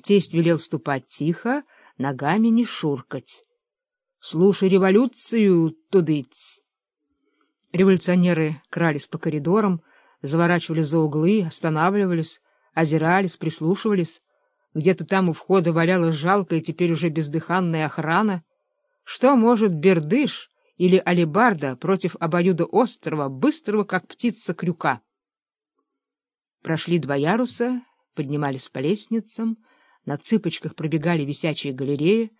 Тесть велел ступать тихо, ногами не шуркать. Слушай революцию, тудыть. Революционеры крались по коридорам, заворачивали за углы, останавливались, озирались, прислушивались. Где-то там у входа валялась жалкая, теперь уже бездыханная охрана. Что может бердыш или алебарда против обоюда острова, быстрого, как птица крюка? Прошли два яруса, поднимались по лестницам, на цыпочках пробегали висячие галереи,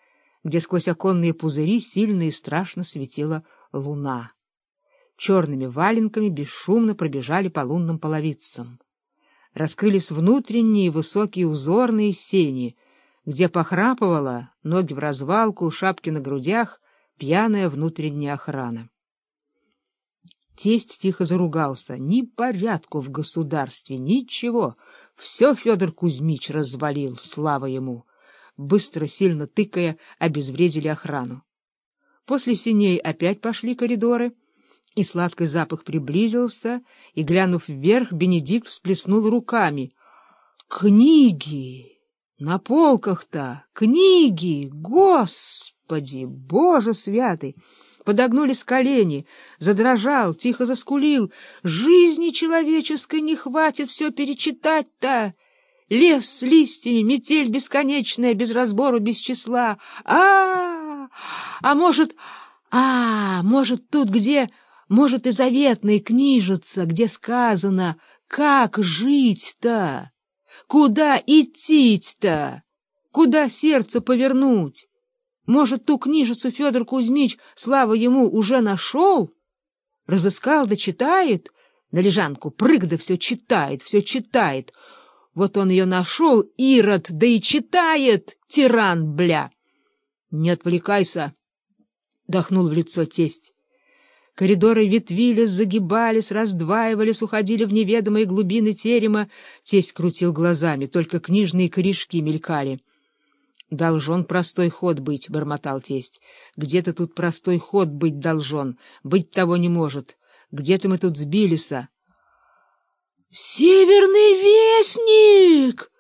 где сквозь оконные пузыри сильно и страшно светила луна. Черными валенками бесшумно пробежали по лунным половицам. Раскрылись внутренние высокие узорные сени, где похрапывала, ноги в развалку, шапки на грудях, пьяная внутренняя охрана. Тесть тихо заругался. Ни порядку в государстве, ничего. Все Федор Кузьмич развалил, слава ему. Быстро, сильно тыкая, обезвредили охрану. После синей опять пошли коридоры, и сладкий запах приблизился, и, глянув вверх, Бенедикт всплеснул руками. «Книги! На полках-то! Книги! Господи! Боже святый!» Подогнулись колени, задрожал, тихо заскулил. Жизни человеческой не хватит все перечитать-то. Лес с листьями, метель бесконечная, без разбору, без числа. А, -а, -а, а может, а, может тут где, может и заветная книжица, где сказано, как жить-то, куда идти-то, куда сердце повернуть. Может, ту книжицу Федор Кузьмич, слава ему, уже нашел? Разыскал да читает? На лежанку прыг да все читает, все читает. Вот он ее нашел, Ирод, да и читает, тиран, бля. Не отвлекайся, — дохнул в лицо тесть. Коридоры ветвились, загибались, раздваивались, уходили в неведомые глубины терема. Тесть крутил глазами, только книжные корешки мелькали. «Должен простой ход быть», — бормотал тесть. «Где-то тут простой ход быть должен, быть того не может. Где-то мы тут сбились-а». «Северный вестник!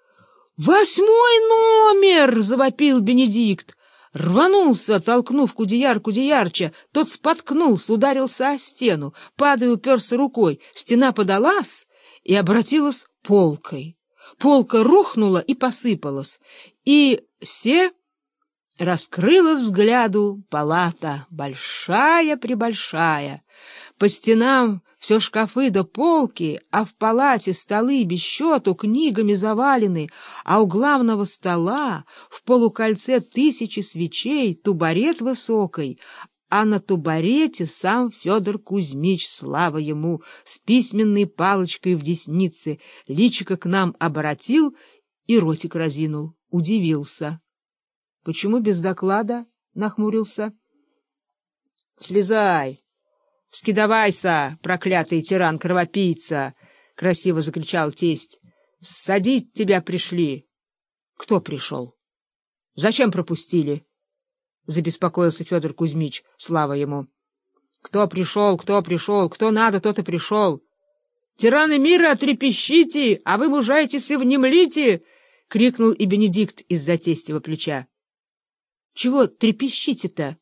Восьмой номер!» — завопил Бенедикт. Рванулся, толкнув Кудеяр Кудеярча. Тот споткнулся, ударился о стену, падая, уперся рукой. Стена подалась и обратилась полкой. Полка рухнула и посыпалась, и все раскрылась взгляду палата, большая-пребольшая. По стенам все шкафы да полки, а в палате столы без счету книгами завалены, а у главного стола в полукольце тысячи свечей тубарет высокой, а на тубарете сам Федор Кузьмич, слава ему, с письменной палочкой в деснице, личико к нам обратил и ротик разинул, удивился. — Почему без доклада? — нахмурился. — Слезай! Скидавайся, проклятый тиран-кровопийца! — красиво закричал тесть. — Садить тебя пришли! — Кто пришел? — Зачем пропустили? —— забеспокоился Федор Кузьмич, слава ему. — Кто пришел, кто пришел, кто надо, тот и пришел. — Тираны мира, трепещите, а вы мужайтесь и внемлите! — крикнул и Бенедикт из-за тестего плеча. — Чего трепещите-то?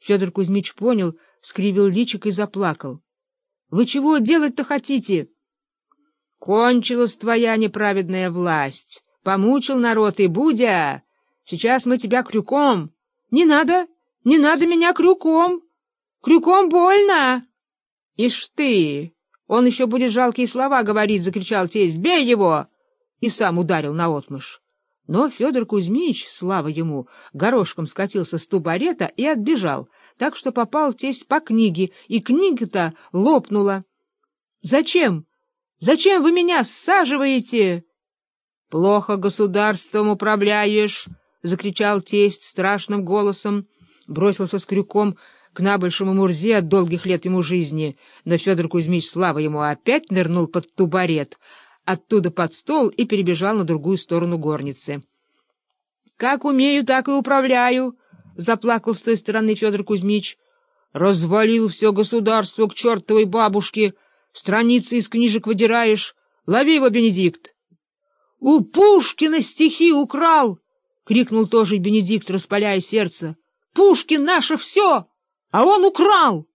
Федор Кузьмич понял, скривил личик и заплакал. — Вы чего делать-то хотите? — Кончилась твоя неправедная власть. Помучил народ и Будя. Сейчас мы тебя крюком... Не надо, не надо меня крюком. Крюком больно. Ишь ты! Он еще будет жалкие слова говорить, — закричал тесть. Бей его! И сам ударил наотмашь. Но Федор Кузьмич, слава ему, горошком скатился с тубарета и отбежал, так что попал тесть по книге, и книга-то лопнула. — Зачем? Зачем вы меня саживаете? — Плохо государством управляешь, — закричал тесть страшным голосом, бросился с крюком к набольшему Мурзе от долгих лет ему жизни, но Федор Кузьмич, слава ему, опять нырнул под тубарет, оттуда под стол и перебежал на другую сторону горницы. — Как умею, так и управляю, — заплакал с той стороны Федор Кузьмич. — Развалил все государство к чертовой бабушке, страницы из книжек выдираешь. Лови его, Бенедикт! У Пушкина стихи украл! — крикнул тоже Бенедикт, распаляя сердце. — Пушкин наше все, а он украл!